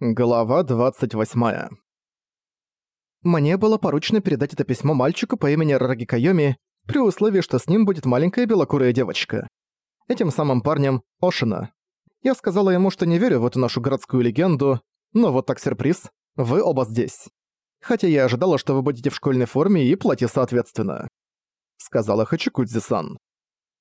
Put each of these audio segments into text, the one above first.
Глава 28. Мне было поручено передать это письмо мальчику по имени Рараги Кайоми, при условии, что с ним будет маленькая белокурая девочка. Этим самым парнем — Ошина. Я сказала ему, что не верю в эту нашу городскую легенду, но вот так сюрприз, вы оба здесь. Хотя я ожидала, что вы будете в школьной форме и платье соответственно. Сказала Хачикудзи-сан.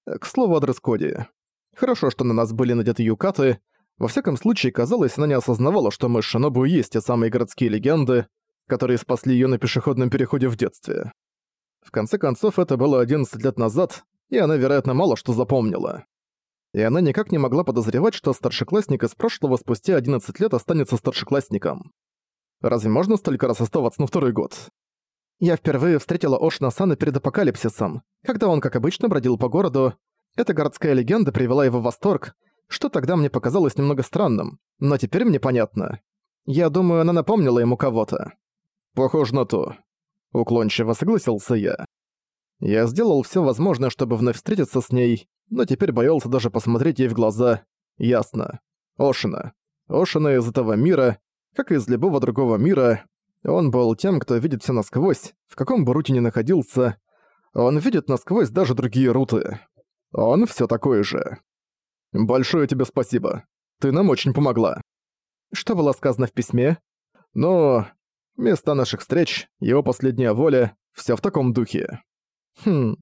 К слову о дресс-коде. Хорошо, что на нас были надеты юкаты, во всяком случае, казалось, она не осознавала, что мы с Шинобу есть те самые городские легенды, которые спасли её на пешеходном переходе в детстве. В конце концов, это было 11 лет назад, и она, вероятно, мало что запомнила. И она никак не могла подозревать, что старшеклассник из прошлого спустя 11 лет останется старшеклассником. Разве можно столько раз оставаться на второй год? Я впервые встретила Ошна Сана перед апокалипсисом, когда он, как обычно, бродил по городу. Эта городская легенда привела его в восторг, что тогда мне показалось немного странным, но теперь мне понятно. Я думаю, она напомнила ему кого-то. «Похоже на то», — уклончиво согласился я. Я сделал все возможное, чтобы вновь встретиться с ней, но теперь боялся даже посмотреть ей в глаза. Ясно. Ошина. Ошина из этого мира, как и из любого другого мира. Он был тем, кто видит все насквозь, в каком бы руте ни находился. Он видит насквозь даже другие руты. Он все такой же. «Большое тебе спасибо. Ты нам очень помогла». Что было сказано в письме? Ну, места наших встреч, его последняя воля, все в таком духе. Хм.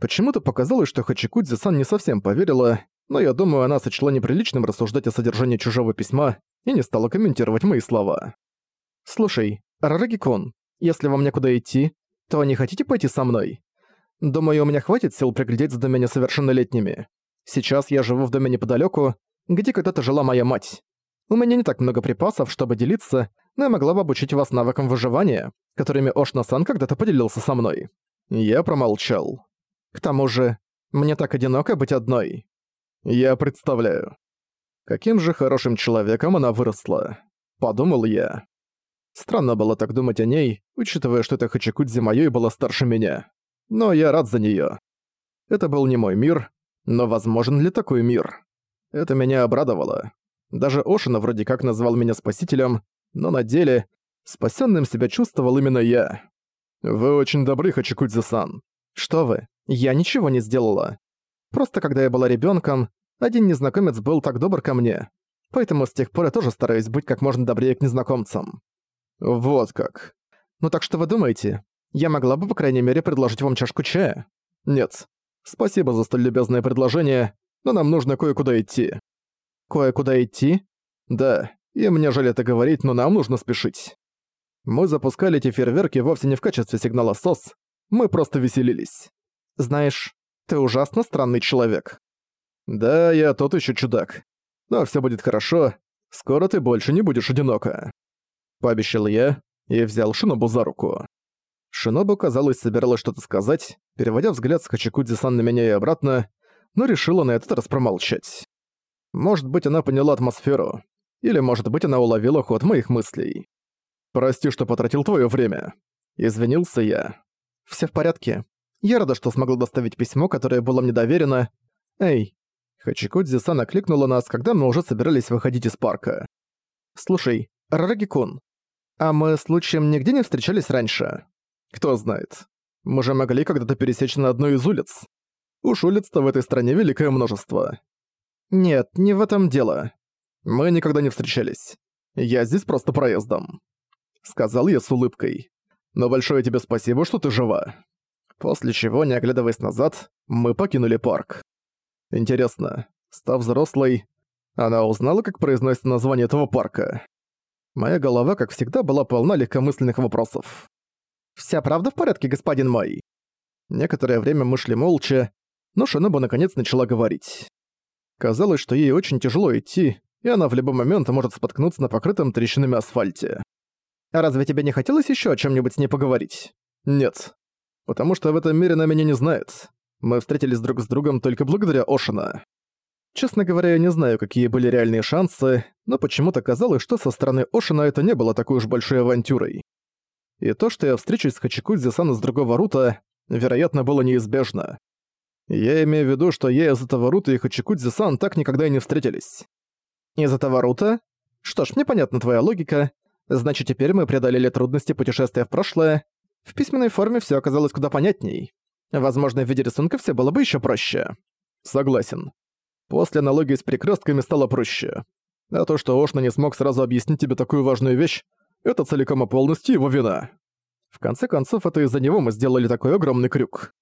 Почему-то показалось, что Хачикудзи-сан не совсем поверила, но я думаю, она сочла неприличным рассуждать о содержании чужого письма и не стала комментировать мои слова. «Слушай, Рараги-кун, если вам некуда идти, то не хотите пойти со мной? Думаю, у меня хватит сил приглядеть за двумя несовершеннолетними. Сейчас я живу в доме неподалеку, где когда-то жила моя мать. У меня не так много припасов, чтобы делиться, но я могла бы обучить вас навыкам выживания, которыми Ошна-сан когда-то поделился со мной. Я промолчал. К тому же, мне так одиноко быть одной. Я представляю. Каким же хорошим человеком она выросла. Подумал я. Странно было так думать о ней, учитывая, что эта Хачикудзи моей была старше меня. Но я рад за неё. Это был не мой мир, но возможен ли такой мир? Это меня обрадовало. Даже Ошина вроде как назвал меня спасителем, но на деле спасенным себя чувствовал именно я. Вы очень добры, Хачикудзи-сан. Что вы? Я ничего не сделала. Просто когда я была ребенком, один незнакомец был так добр ко мне. Поэтому с тех пор я тоже стараюсь быть как можно добрее к незнакомцам. Вот как. Ну так что вы думаете? Я могла бы, по крайней мере, предложить вам чашку чая? Нет. Спасибо за столь любезное предложение, но нам нужно кое-куда идти». «Кое-куда идти?» «Да, и мне жаль это говорить, но нам нужно спешить». Мы запускали эти фейерверки вовсе не в качестве сигнала СОС, мы просто веселились. Знаешь, ты ужасно странный человек. Да, я тот еще чудак. Но все будет хорошо, скоро ты больше не будешь одинока. Пообещал я и взял Шинобу за руку. Шинобу, казалось, собиралась что-то сказать, переводя взгляд с Хачикудзи-сан на меня и обратно, но решила на этот раз промолчать. Может быть, она поняла атмосферу. Или, может быть, она уловила ход моих мыслей. «Прости, что потратил твое время». Извинился я. Все в порядке. Я рада, что смогла доставить письмо, которое было мне доверено. Эй». Хачикудзи-сан окликнула нас, когда мы уже собирались выходить из парка. «Слушай, Рараги-кун, а мы случаем нигде не встречались раньше?» Кто знает. Мы же могли когда-то пересечь на одну из улиц. Уж улиц-то в этой стране великое множество. Нет, не в этом дело. Мы никогда не встречались. Я здесь просто проездом. Сказал я с улыбкой. Но большое тебе спасибо, что ты жива. После чего, не оглядываясь назад, мы покинули парк. Интересно, став взрослой, она узнала, как произносится название этого парка. Моя голова, как всегда, была полна легкомысленных вопросов. «Вся правда в порядке, господин мой?» Некоторое время мы шли молча, но Шиноба наконец начала говорить. Казалось, что ей очень тяжело идти, и она в любой момент может споткнуться на покрытом трещинами асфальте. «А разве тебе не хотелось еще о чем нибудь с ней поговорить?» «Нет. Потому что в этом мире она меня не знает. Мы встретились друг с другом только благодаря Ошина. Честно говоря, я не знаю, какие были реальные шансы, но почему-то казалось, что со стороны Ошина это не было такой уж большой авантюрой. И то, что я встречусь с Хачикудзи-сан из другого рута, вероятно, было неизбежно. Я имею в виду, что я из этого рута и Хачикудзи-сан так никогда и не встретились. Из этого рута? Что ж, мне понятна твоя логика. Значит, теперь мы преодолели трудности путешествия в прошлое. В письменной форме все оказалось куда понятней. Возможно, в виде рисунка все было бы еще проще. Согласен. После аналогии с перекрестками стало проще. А то, что Ошна не смог сразу объяснить тебе такую важную вещь, это целиком и полностью его вина. В конце концов, это из-за него мы сделали такой огромный крюк.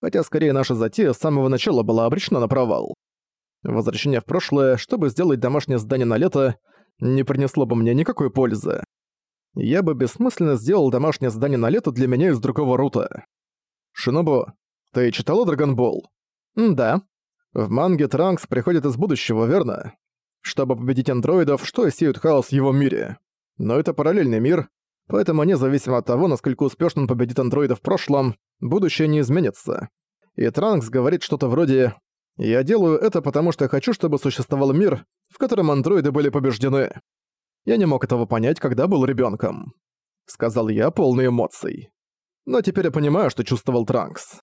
Хотя, скорее, наша затея с самого начала была обречена на провал. Возвращение в прошлое, чтобы сделать домашнее здание на лето, не принесло бы мне никакой пользы. Я бы бессмысленно сделал домашнее здание на лето для меня из другого рута. Шинобу, ты читала Драгонбол? Да. В манге Транкс приходит из будущего, верно? Чтобы победить андроидов, что сеют хаос в его мире. Но это параллельный мир, поэтому независимо от того, насколько успешно он победит андроидов в прошлом, будущее не изменится. И Транкс говорит что-то вроде «Я делаю это, потому что хочу, чтобы существовал мир, в котором андроиды были побеждены». Я не мог этого понять, когда был ребенком. Сказал я, полный эмоций. Но теперь я понимаю, что чувствовал Транкс.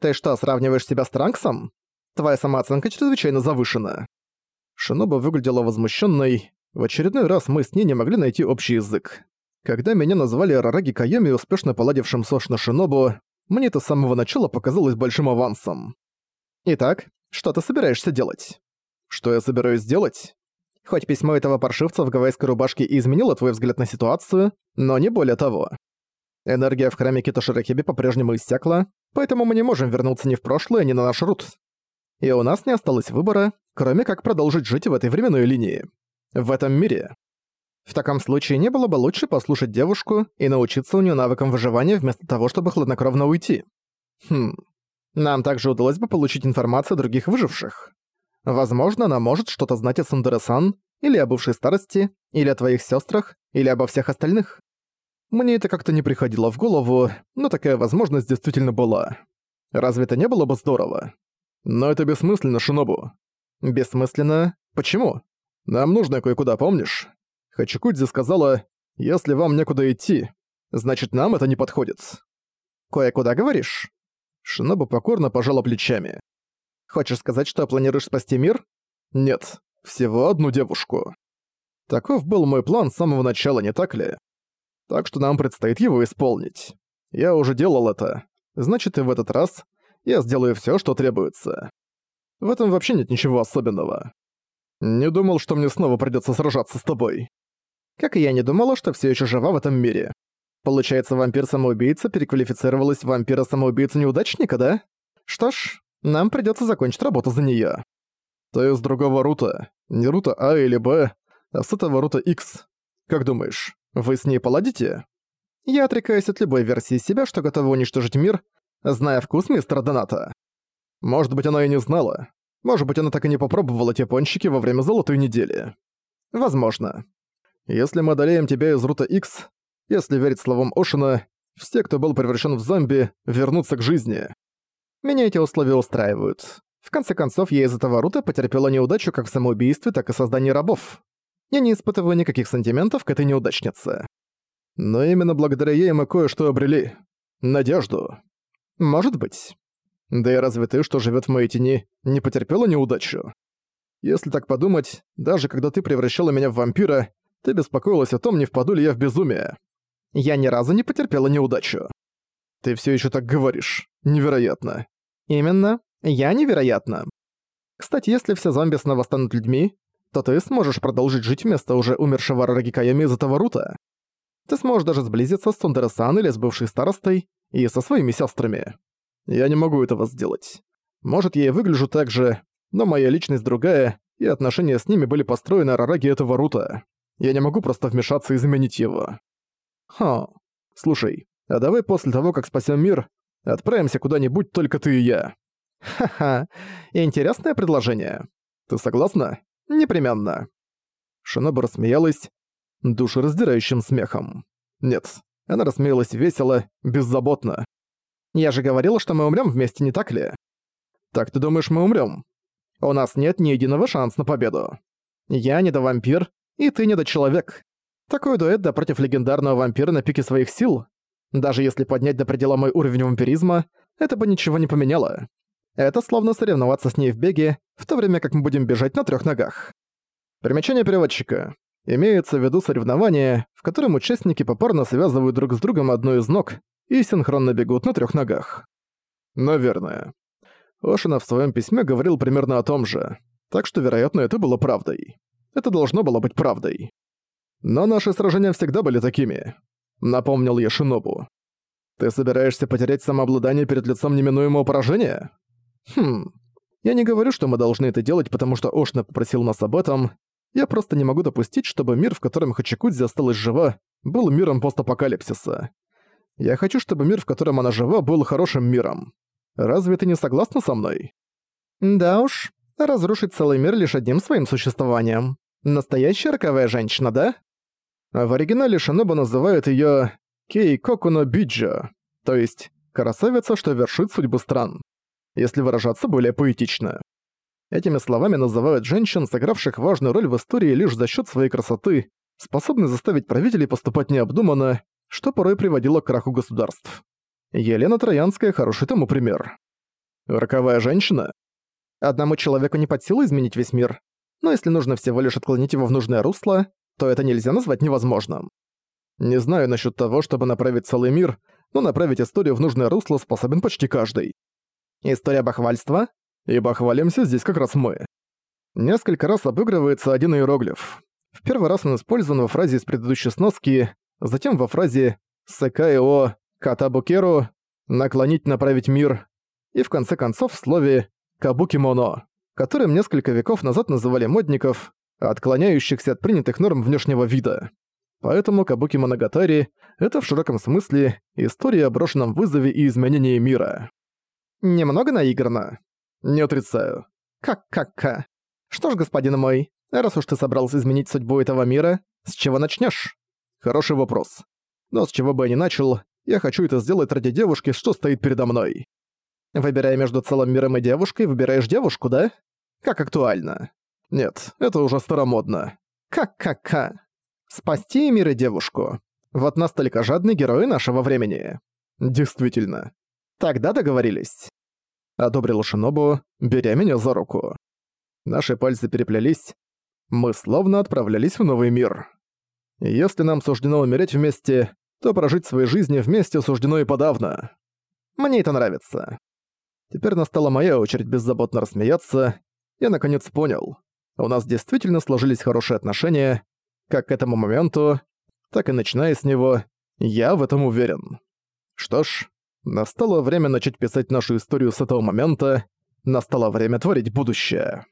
«Ты что, сравниваешь себя с Транксом? Твоя самооценка чрезвычайно завышена». Шиноба выглядела возмущенной. В очередной раз мы с ней не могли найти общий язык. Когда меня назвали Рараги Кайоми, успешно поладившим Сошна Шинобу, мне это с самого начала показалось большим авансом. Итак, что ты собираешься делать? Что я собираюсь делать? Хоть письмо этого паршивца в гавайской рубашке и изменило твой взгляд на ситуацию, но не более того. Энергия в храме Китоширахиби по-прежнему иссякла, поэтому мы не можем вернуться ни в прошлое, ни на наш рут. И у нас не осталось выбора, кроме как продолжить жить в этой временной линии. В этом мире. В таком случае не было бы лучше послушать девушку и научиться у нее навыкам выживания вместо того, чтобы хладнокровно уйти. Хм. Нам также удалось бы получить информацию о других выживших. Возможно, она может что-то знать о Сандере-сан, или о бывшей старости, или о твоих сестрах, или обо всех остальных. Мне это как-то не приходило в голову, но такая возможность действительно была. Разве это не было бы здорово? Но это бессмысленно, Шинобу. Бессмысленно? Почему? Нам нужно кое-куда, помнишь? Хачикудзи сказала, если вам некуда идти, значит нам это не подходит. Кое-куда говоришь? Шинобу покорно пожала плечами. Хочешь сказать, что планируешь спасти мир? Нет, всего одну девушку. Таков был мой план с самого начала, не так ли? Так что нам предстоит его исполнить. Я уже делал это. Значит, и в этот раз я сделаю всё, что требуется. В этом вообще нет ничего особенного. Не думал, что мне снова придётся сражаться с тобой. Как и я не думала, что всё ещё жива в этом мире. Получается, вампир-самоубийца переквалифицировалась в вампира-самоубийцу-неудачника, да? Что ж, нам придётся закончить работу за неё. То из другого рута. Не рута А или Б, а с этого рута X. Как думаешь, вы с ней поладите? Я отрекаюсь от любой версии себя, что готова уничтожить мир, зная вкус мистера Доната. Может быть, она и не знала. Может быть, она так и не попробовала те пончики во время золотой недели. Возможно. Если мы одолеем тебя из рута X, если верить словам Ошина, все, кто был превращен в зомби, вернутся к жизни. Меня эти условия устраивают. В конце концов, я из этого рута потерпела неудачу как в самоубийстве, так и создании рабов. Я не испытываю никаких сантиментов к этой неудачнице. Но именно благодаря ей мы кое-что обрели. Надежду. Может быть. Да и разве ты, что живет в моей тени, не потерпела неудачу? Если так подумать, даже когда ты превращала меня в вампира, ты беспокоилась о том, не впаду ли я в безумие. Я ни разу не потерпела неудачу. Ты все еще так говоришь. Невероятно. Именно. Я невероятно. Кстати, если все зомби снова станут людьми, то ты сможешь продолжить жить вместо уже умершего Рарагикаями из этого рута. Ты сможешь даже сблизиться с Сундересан или с бывшей старостой и со своими сестрами. Я не могу этого сделать. Может, я и выгляжу так же, но моя личность другая, и отношения с ними были построены Рараги этого рута. Я не могу просто вмешаться и заменить его. Ха. Слушай, а давай после того, как спасем мир, отправимся куда-нибудь только ты и я. Ха-ха. Интересное предложение. Ты согласна? Непременно. Шиноба рассмеялась душераздирающим смехом. Нет, она рассмеялась весело, беззаботно. Я же говорила, что мы умрём вместе, не так ли? Так ты думаешь, мы умрём? У нас нет ни единого шанса на победу. Я не до вампир, и ты не до человек. Такой дуэт да против легендарного вампира на пике своих сил. Даже если поднять до предела мой уровень вампиризма, это бы ничего не поменяло. Это словно соревноваться с ней в беге, в то время как мы будем бежать на трёх ногах. Примечание переводчика. Имеется в виду соревнование, в котором участники попарно связывают друг с другом одну из ног и синхронно бегут на трех ногах. Наверное. Ошина в своем письме говорил примерно о том же, так что, вероятно, это было правдой. Это должно было быть правдой. Но наши сражения всегда были такими, напомнил я Шинобу. Ты собираешься потерять самообладание перед лицом неминуемого поражения? Хм. Я не говорю, что мы должны это делать, потому что Ошна попросил нас об этом. Я просто не могу допустить, чтобы мир, в котором Хачикудзи осталась жива, был миром постапокалипсиса. Я хочу, чтобы мир, в котором она жива, был хорошим миром. Разве ты не согласна со мной? Да уж, разрушить целый мир лишь одним своим существованием. Настоящая роковая женщина, да? В оригинале Шиноба называют её Кей Кокуно Биджо, то есть «красавица, что вершит судьбы стран», если выражаться более поэтично. Этими словами называют женщин, сыгравших важную роль в истории лишь за счёт своей красоты, способны заставить правителей поступать необдуманно, что порой приводило к краху государств. Елена Троянская – хороший тому пример. Роковая женщина? Одному человеку не под силу изменить весь мир, но если нужно всего лишь отклонить его в нужное русло, то это нельзя назвать невозможным. Не знаю насчет того, чтобы направить целый мир, но направить историю в нужное русло способен почти каждый. История бахвальства? И бахвалимся здесь как раз мы. Несколько раз обыгрывается один иероглиф. В первый раз он использован во фразе из предыдущей сноски, затем во фразе «Сэкаэо Катабукеру, наклонить, направить мир, и в конце концов в слове Кабукимоно, которым несколько веков назад называли модников, отклоняющихся от принятых норм внешнего вида. Поэтому Кабуки Моногатари — это в широком смысле история о брошенном вызове и изменении мира. Немного наигранно. Не отрицаю. Как-как-ка. Что ж, господин мой, раз уж ты собрался изменить судьбу этого мира, с чего начнешь? Хороший вопрос. Но с чего бы я ни начал, я хочу это сделать ради девушки, что стоит передо мной. Выбирая между целым миром и девушкой, выбираешь девушку, да? Как актуально. Нет, это уже старомодно. Как-как-ка. Спасти мир и девушку. Вот настолько жадные герои нашего времени. Действительно. Тогда договорились. Одобрил Шинобу, беря меня за руку. Наши пальцы переплелись. Мы словно отправлялись в новый мир. Если нам суждено умереть вместе, то прожить свои жизни вместе суждено и подавно. Мне это нравится. Теперь настала моя очередь беззаботно рассмеяться. Я наконец понял. У нас действительно сложились хорошие отношения. Как к этому моменту, так и начиная с него, я в этом уверен. Что ж, настало время начать писать нашу историю с этого момента. Настало время творить будущее.